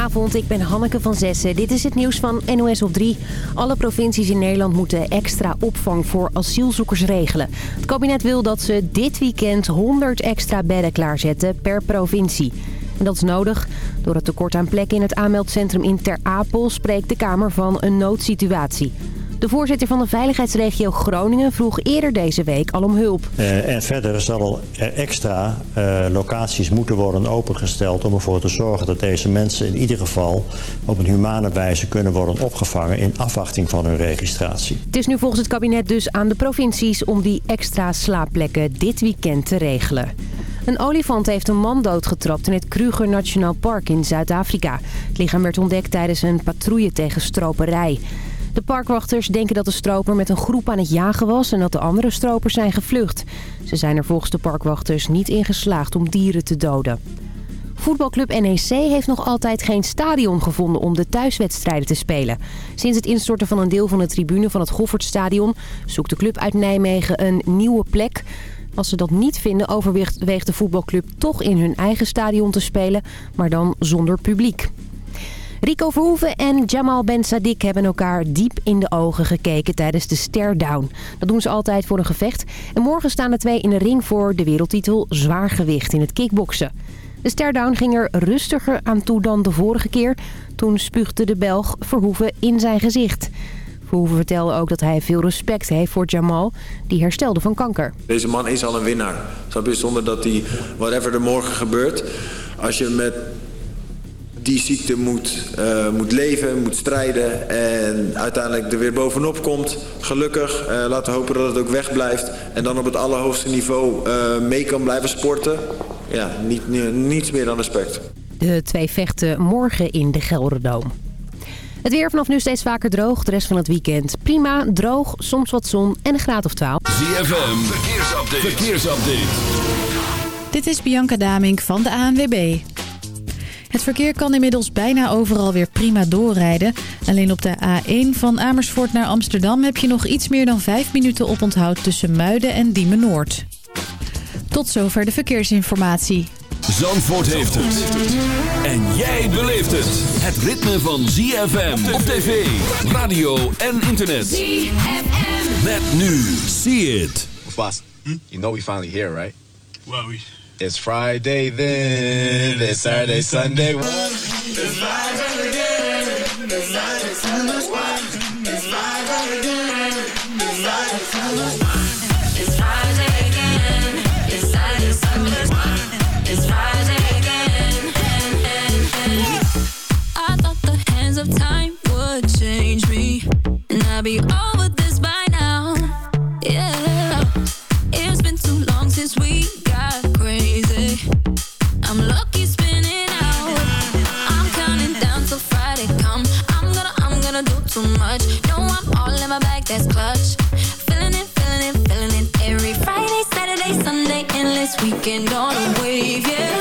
Goedenavond, ik ben Hanneke van Zessen. Dit is het nieuws van NOS op 3. Alle provincies in Nederland moeten extra opvang voor asielzoekers regelen. Het kabinet wil dat ze dit weekend 100 extra bedden klaarzetten per provincie. En dat is nodig. Door het tekort aan plekken in het aanmeldcentrum in Ter Apel spreekt de Kamer van een noodsituatie. De voorzitter van de veiligheidsregio Groningen vroeg eerder deze week al om hulp. Uh, en verder zal er extra uh, locaties moeten worden opengesteld om ervoor te zorgen dat deze mensen in ieder geval op een humane wijze kunnen worden opgevangen in afwachting van hun registratie. Het is nu volgens het kabinet dus aan de provincies om die extra slaapplekken dit weekend te regelen. Een olifant heeft een man doodgetrapt in het Kruger National Park in Zuid-Afrika. Het lichaam werd ontdekt tijdens een patrouille tegen stroperij. De parkwachters denken dat de stroper met een groep aan het jagen was... en dat de andere stropers zijn gevlucht. Ze zijn er volgens de parkwachters niet in geslaagd om dieren te doden. Voetbalclub NEC heeft nog altijd geen stadion gevonden om de thuiswedstrijden te spelen. Sinds het instorten van een deel van de tribune van het Goffertstadion... zoekt de club uit Nijmegen een nieuwe plek... Als ze dat niet vinden, overweegt de voetbalclub toch in hun eigen stadion te spelen, maar dan zonder publiek. Rico Verhoeven en Jamal Ben Sadik hebben elkaar diep in de ogen gekeken tijdens de Down. Dat doen ze altijd voor een gevecht. En morgen staan de twee in de ring voor de wereldtitel zwaargewicht in het kickboksen. De Down ging er rustiger aan toe dan de vorige keer. Toen spuugde de Belg Verhoeven in zijn gezicht. Verhoeven vertelde ook dat hij veel respect heeft voor Jamal, die herstelde van kanker. Deze man is al een winnaar. Zonder dat hij, whatever er morgen gebeurt... als je met die ziekte moet, uh, moet leven, moet strijden en uiteindelijk er weer bovenop komt. Gelukkig, uh, laten we hopen dat het ook wegblijft en dan op het allerhoogste niveau uh, mee kan blijven sporten. Ja, niet, niets meer dan respect. De twee vechten morgen in de Gelderdoom. Het weer vanaf nu steeds vaker droog. De rest van het weekend prima, droog, soms wat zon en een graad of 12. ZFM, verkeersupdate. verkeersupdate. Dit is Bianca Damink van de ANWB. Het verkeer kan inmiddels bijna overal weer prima doorrijden. Alleen op de A1 van Amersfoort naar Amsterdam heb je nog iets meer dan 5 minuten oponthoud tussen Muiden en Diemen Noord. Tot zover de verkeersinformatie. Zandvoort heeft het. En jij beleeft het. Het ritme van ZFM op tv, radio en internet. ZFM. Met nu. See it. Boss, hm? you know we finally here, right? Well, we... It's Friday then, it's Saturday, Sunday. It's Friday again, it's Friday, Sunday. It's Friday again, it's Friday, Sunday. It's Friday again, it's Saturday, Sunday. It's Friday again. I thought the hands of time would change me, and I'd be over this by now. Yeah, it's been too long since we weekend on a wave, yeah.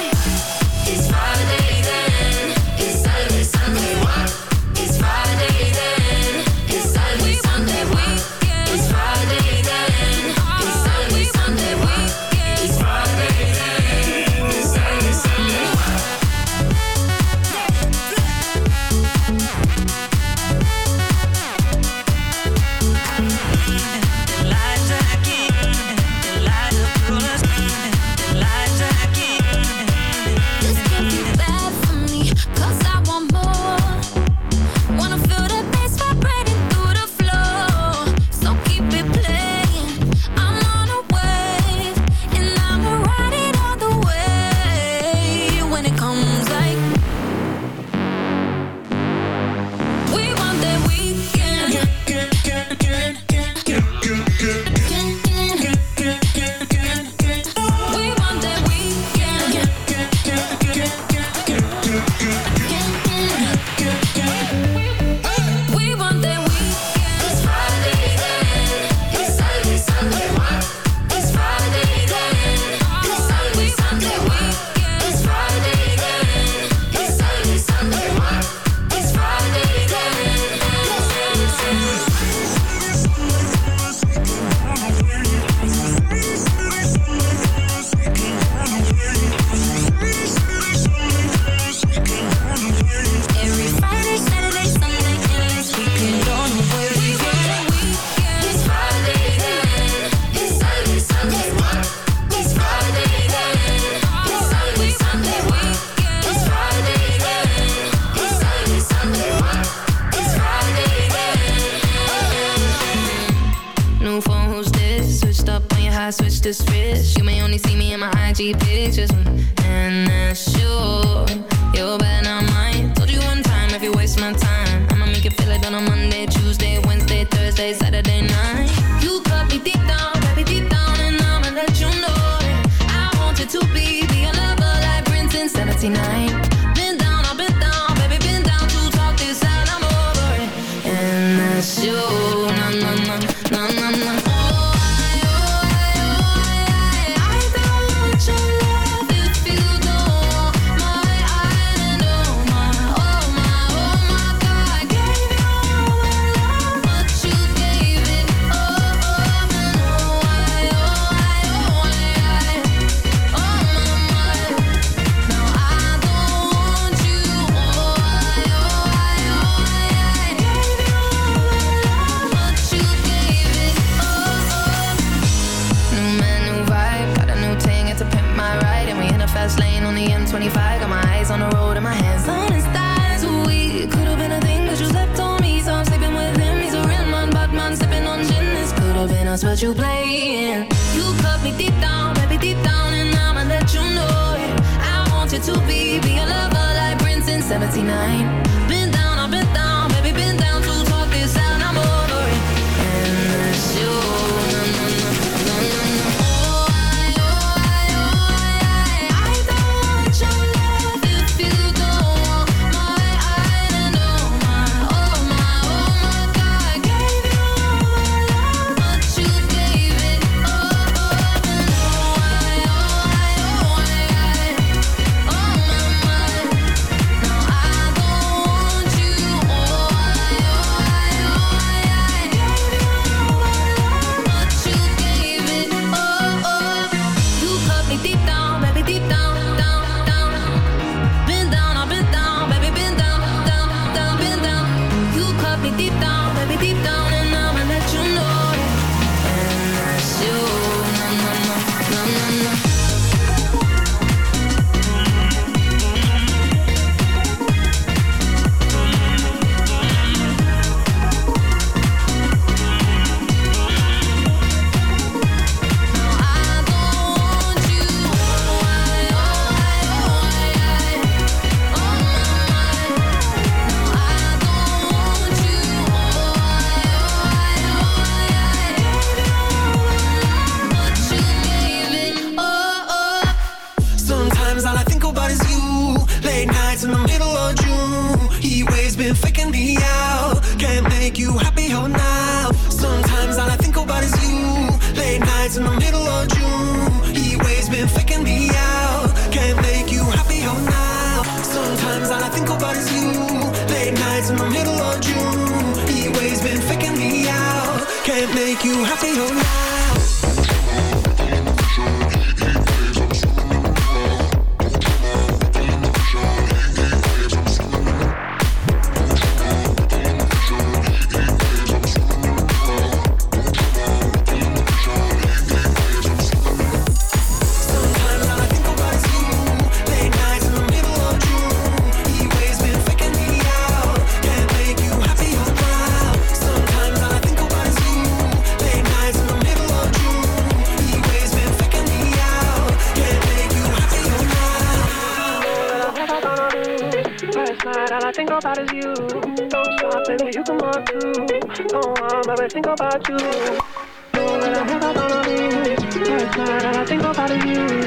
Night, all I think about you.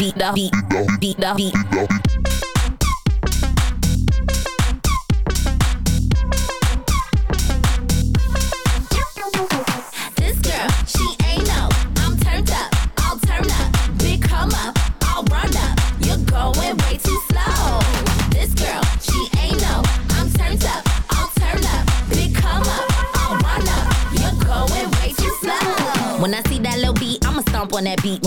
beat, beat, beat, beat, beat, beat, beat, beat,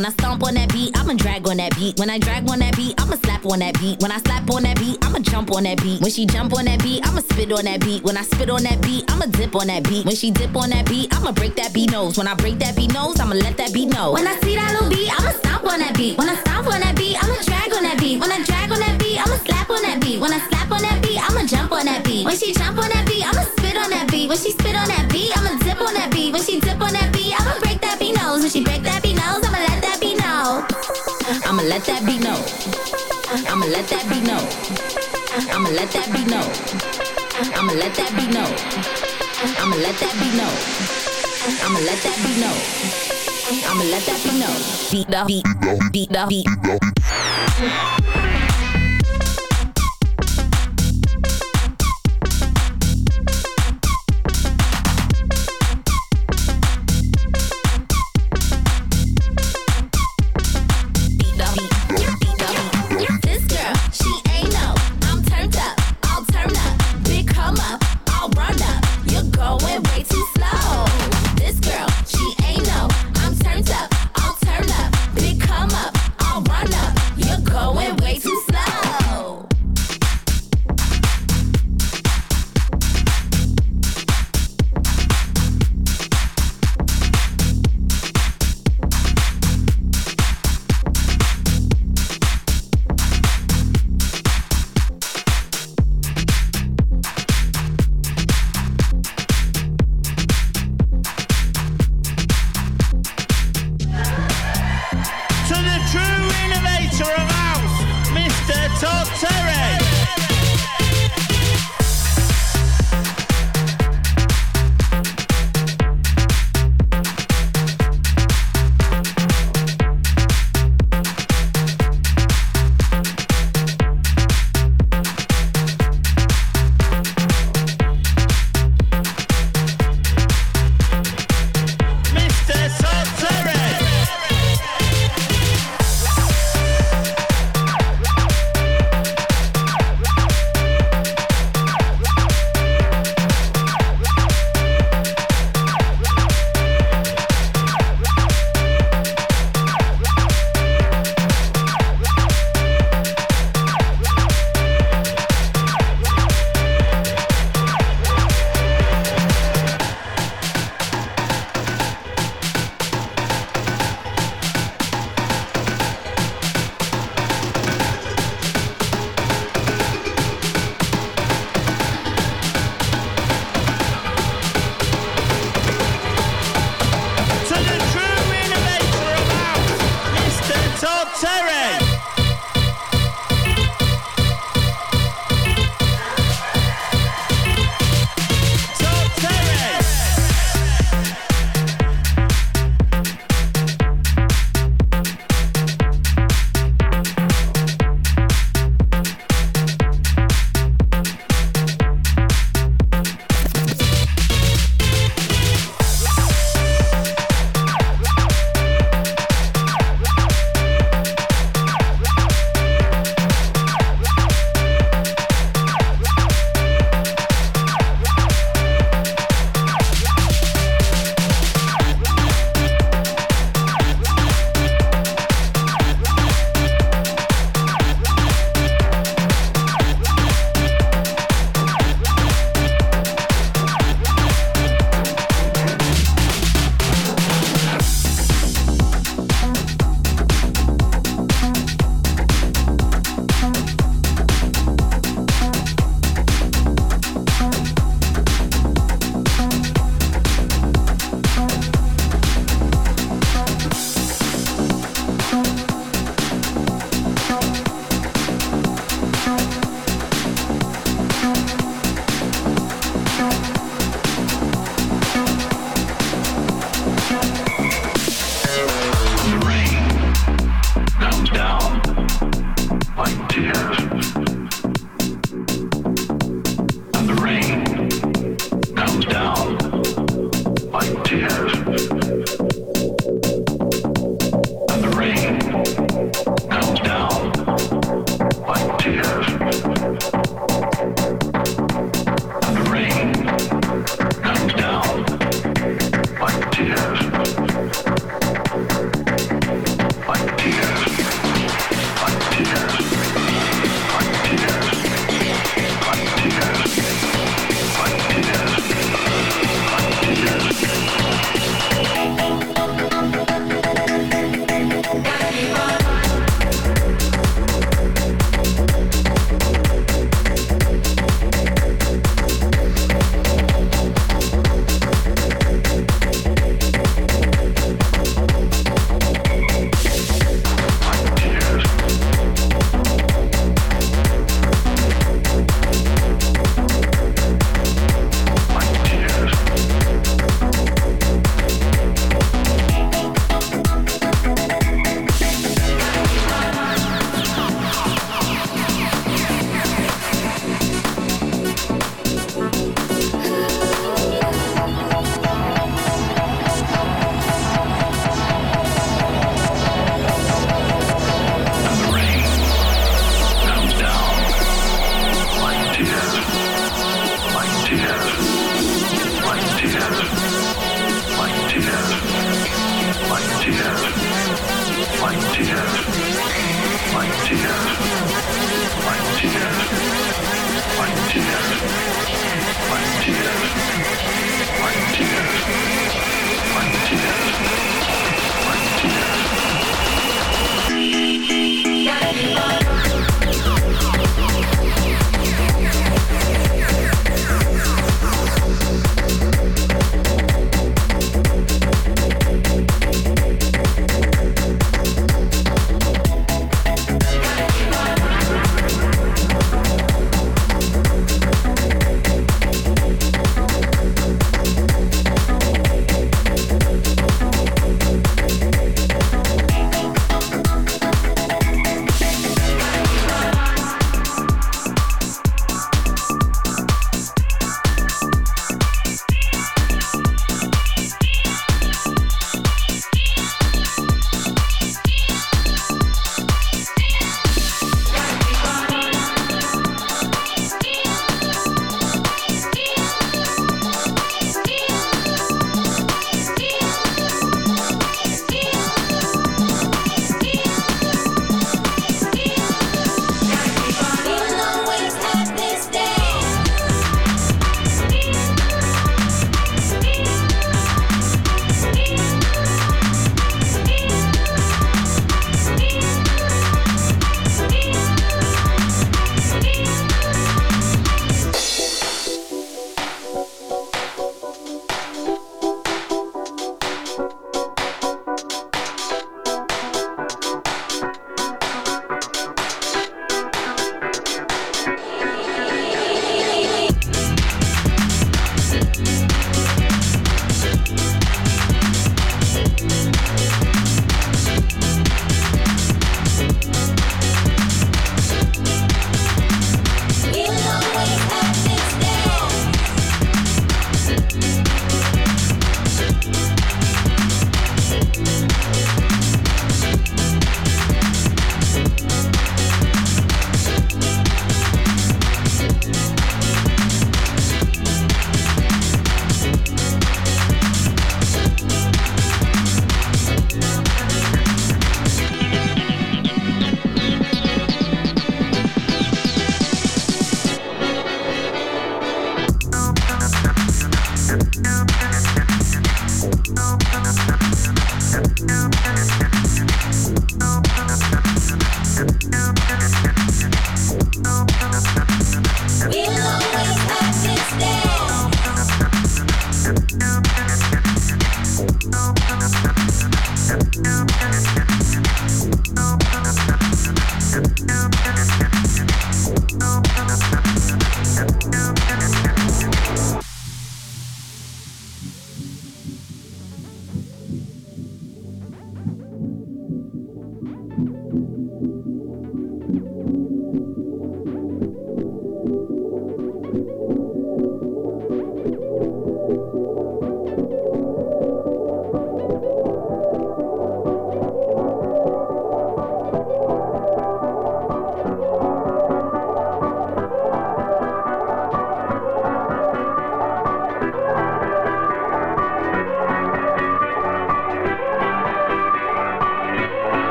When I stomp on that beat, I'ma drag on that beat. When I drag on that beat, I'ma slap on that beat. When I slap on that beat, I'ma jump on that beat. When she jump on that beat, I'ma spit on that beat. When I spit on that beat, I'ma dip on that beat. When she dip on that beat, I'ma break that beat nose. When I break that beat nose, I'ma let that beat know. When I see that little beat, I'ma stomp on that beat. When I stomp on that beat, I'ma drag on that beat. When I drag on that beat, I'ma slap on that beat. When I slap on that beat, I'ma jump on that beat. When she jump on that beat, I'ma spit on that beat. When she spit on that beat, I'ma dip on that beat. When she dip on that beat, I'ma break that beat nose. When she break that beat nose, I'ma let. I'ma let that beat know. I'ma let that beat know. I'ma let that beat know. I'ma let that beat know. I'ma let that beat know. I'ma let that beat know. I'ma let that beat know. Beat the beat, beat the beat. This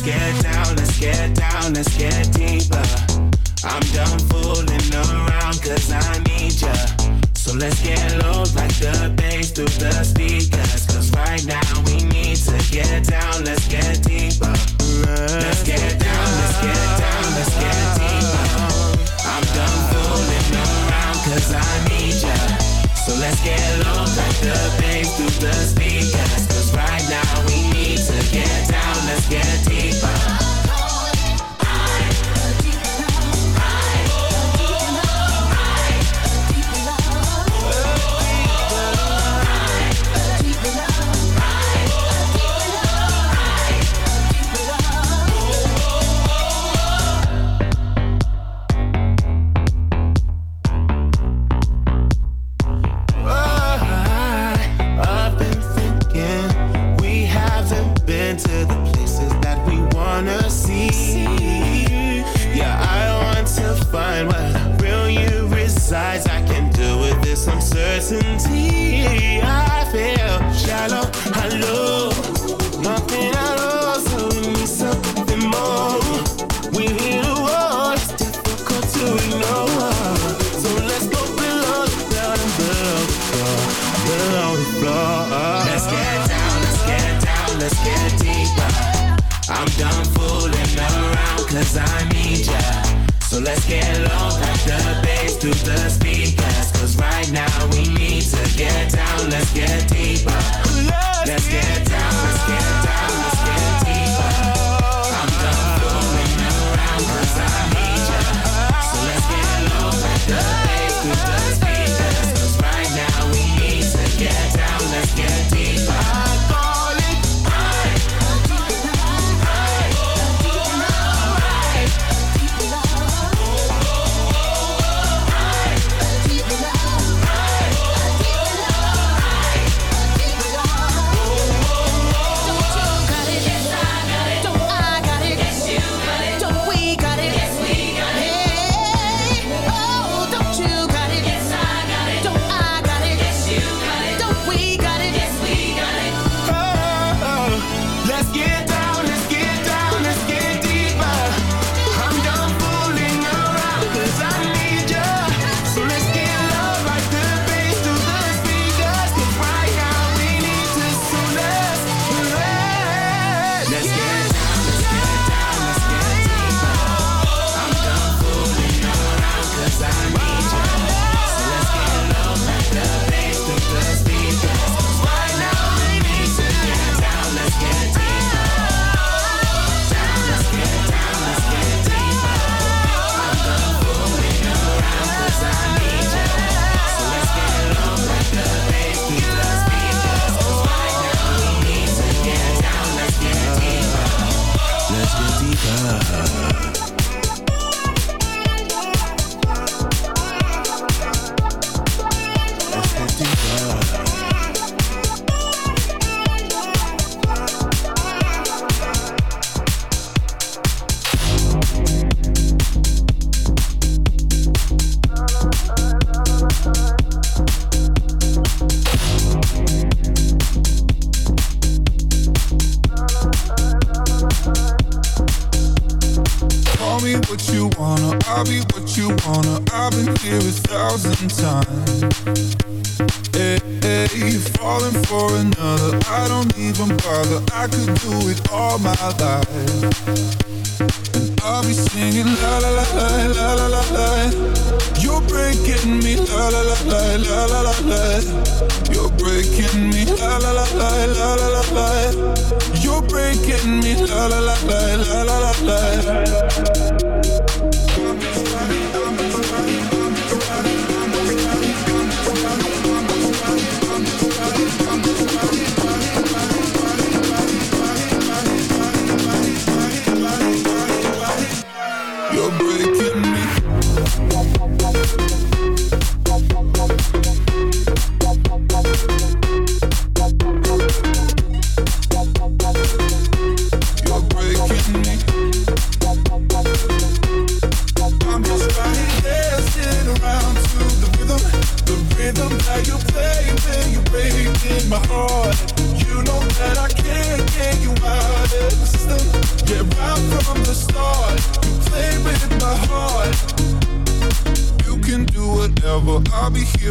scared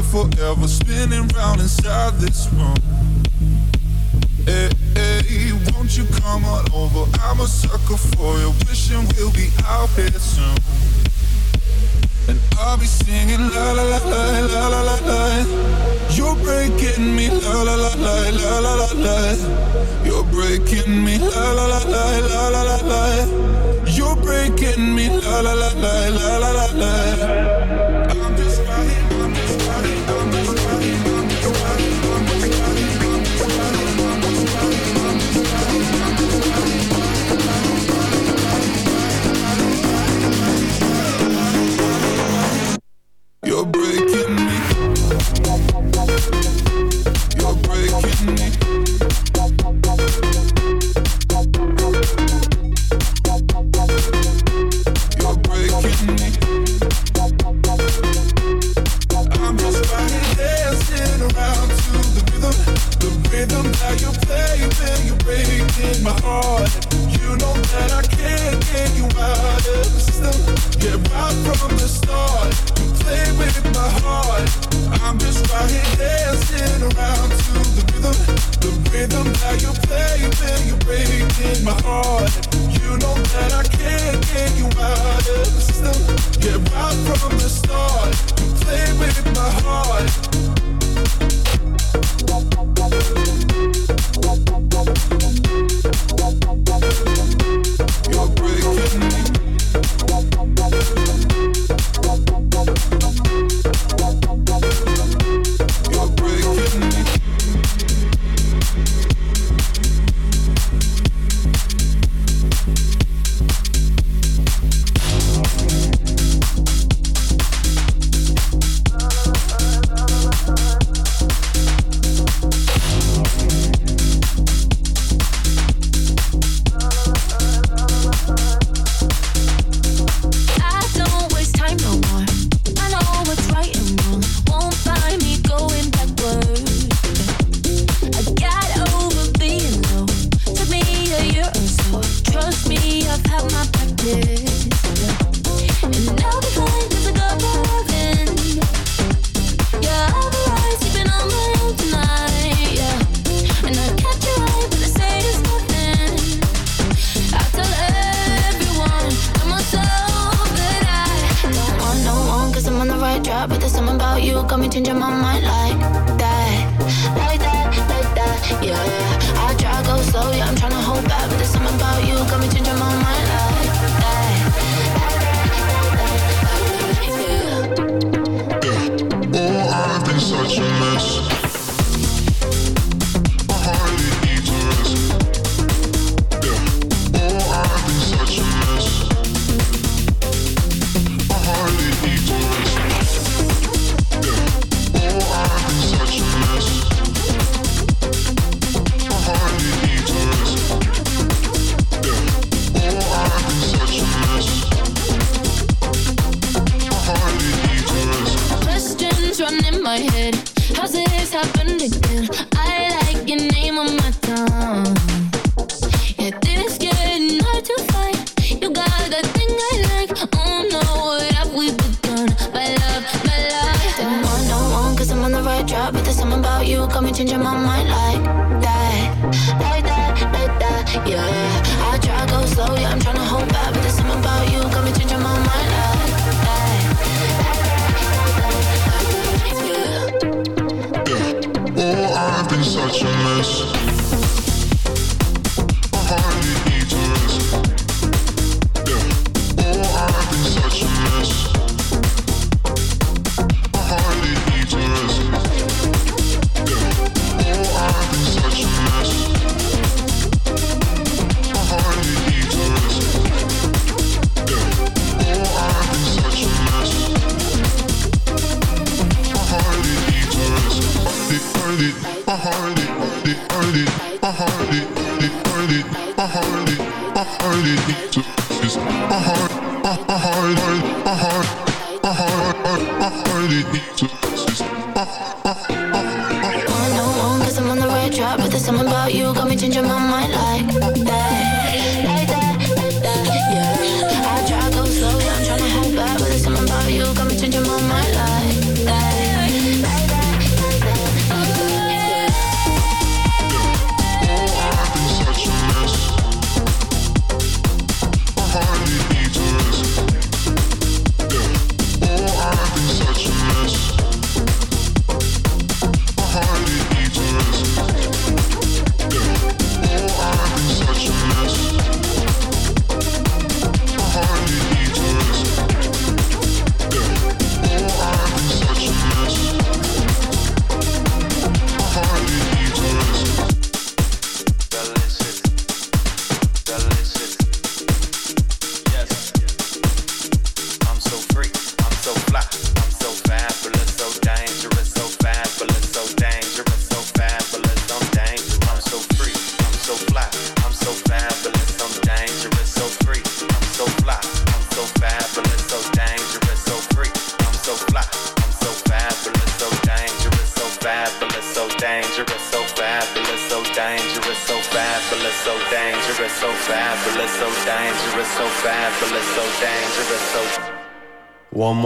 here forever, spinning round inside this room. Hey, hey, won't you come on over? I'm a sucker for you, wishing we'll be out here soon. And I'll be singing la la la la la la la la. You're breaking me la la la la la la la la. You're breaking me la la la la la la la la. You're breaking me la la la la. you, you play, you play, you breaking my heart.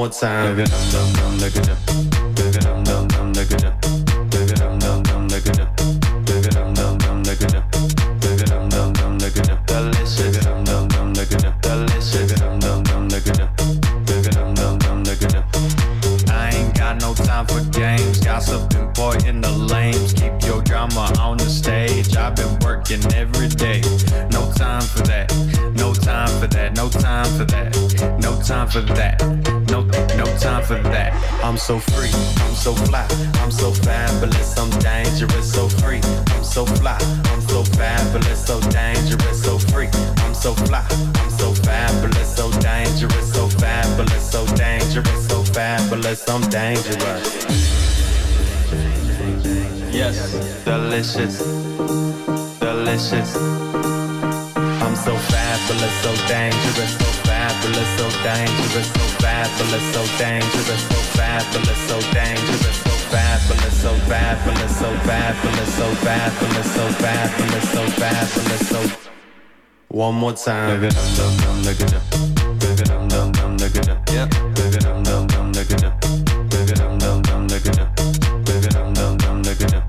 More time. So fly. I'm so fabulous. I'm dangerous. So free. I'm so fly. I'm so fabulous. So dangerous. So free. I'm so fly. I'm so fabulous. So dangerous. So fabulous. So dangerous. So fabulous. I'm dangerous. Yes, delicious, delicious. I'm so fabulous, so dangerous, so fabulous, so dangerous, so fabulous, so dangerous, so fabulous, so dangerous, so fabulous, so fabulous, so fabulous, so fabulous, so fabulous, so fabulous, so. One more time. Yep.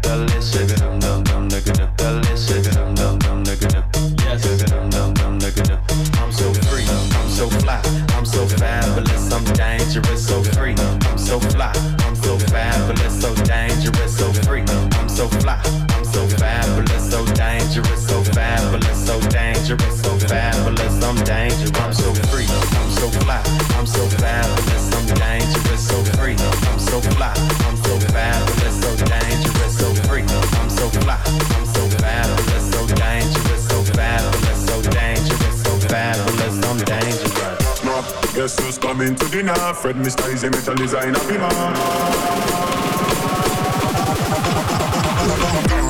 Delicious. Delicious. Yes. I'm so fabulous. I'm dangerous. So guess who's coming to dinner? Fred Mr. Eazi Metal Designer Bima.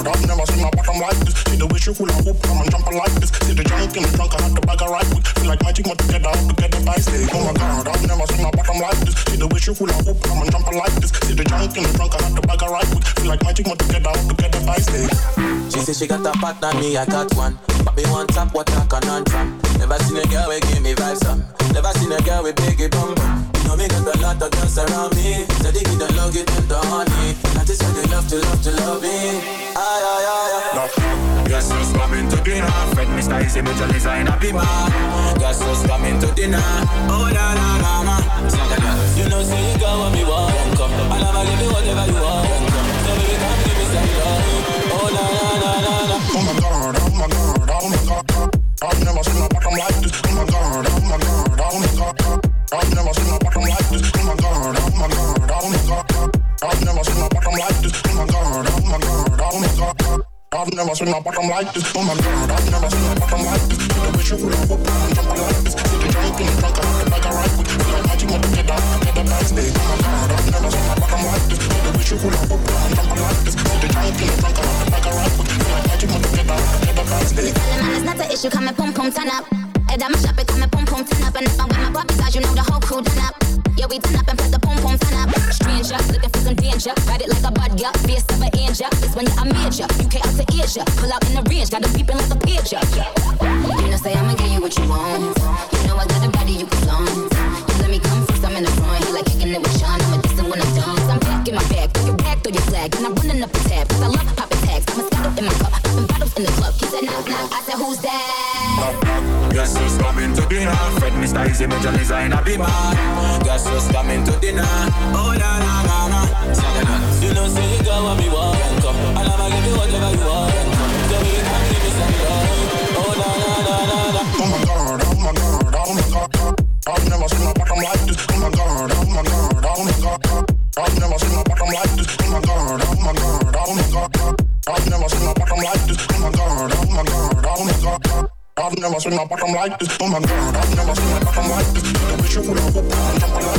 I've never seen my bottom like this. See the way she hula hoop, come and jump like this. See the junk in the trunk, I had to bag her right quick. Feel like magic, but together, all together by stay. Oh my god, I've never seen my bottom like this. See the way she hula hoop, come and jump like this. See the junk in the trunk, I had to bag her right quick. Feel like magic, but together, all together by stay. She say she got a partner, me I got one. But me one top, what I can on from. Never seen a girl with give me vibes up. Never seen a girl with biggie bum bum. You know me got a lot of girls around me. So they get the love, get them the honey. And this how they love to love to love me. Ay ay ay ay. No, guess who's coming to dinner? Fred Mr. Eazi Metal Designer Bima. Guess who's coming to dinner? Oh na na na na. You know say you got what me want, come. I never give you whatever you want, come. So baby come give me some love. Oh na na na na na. Oh my god, oh my god, oh my god. I've never seen my Never seen a bottom like. Oh my God, I've never seen a like this. Wish like this. The like like this. You would have this. The in I the I ride with. Feel like get get the day. It's not the issue, come and turn up. And shop it, come and turn. And if I'm with my barbie you know the whole crew done up. Yeah, we done up and put the pump pump turn up. Stranger, looking for some danger. Ride it like a bud, yeah, This when you're major. UK out to Asia. Pull out in the range, got the peeping like a picture. You know, say I'ma give you what you want. You know I got a body you can flaunt. You let me come first, I'm in the front. You like kicking it with Sean. I'm a distant when I'm done. Cause I'm back in my bag. Throw your bag, throw your flag. And I'm running up the tab. Cause I love popping tags. I'm a scandal in my cup. Popping bottles in the club. He said knock knock. I said who's that? Guess who's coming to dinner? Fred Mr. Eazi, Major Designer, be man. Guess who's coming to dinner? Oh, na, na, na, na. You know, say you got what me want, and come. And I'ma give you whatever you want. So you can give me some love. Oh, na, na, na, na, na. Oh my god, oh my god, oh my god. I've never seen a bottom like this. Oh my god, oh my god, oh my god. I've never seen a bottom like this. Oh my god, oh my god, oh my god. I've never seen a bottom like this. Oh my god, oh my god, oh my god. I've never seen a bottom like this. Oh my god, I've never seen a bottom like this. I wish you would have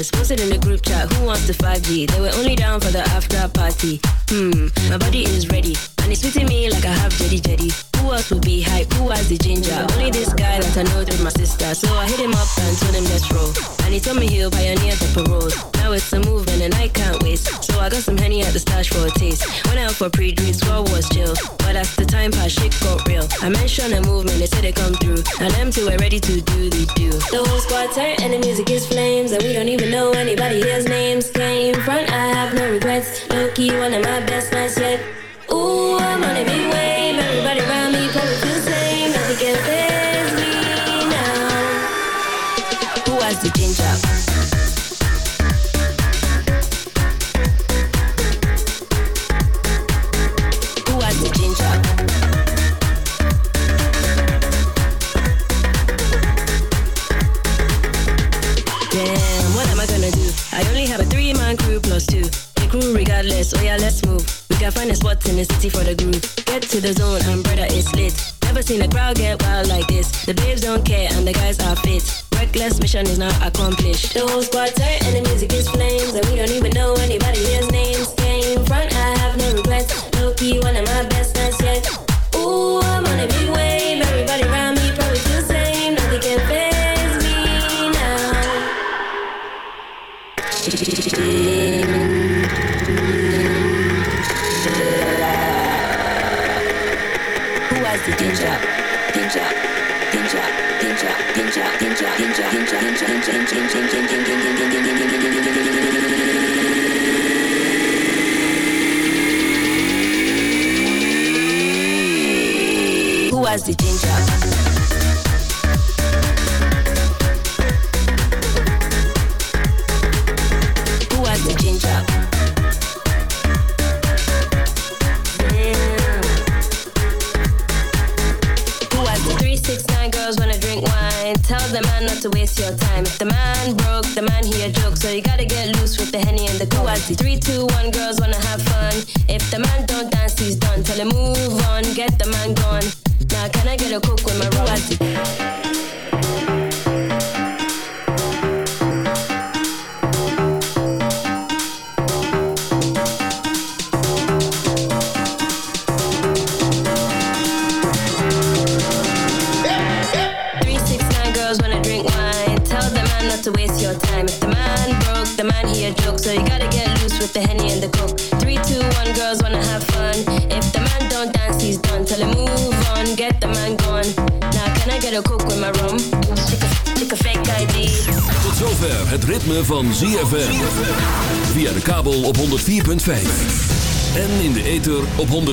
this. Was it in a group chat? Who has the danger? Danger, danger, danger, danger, danger, danger, danger, danger, danger,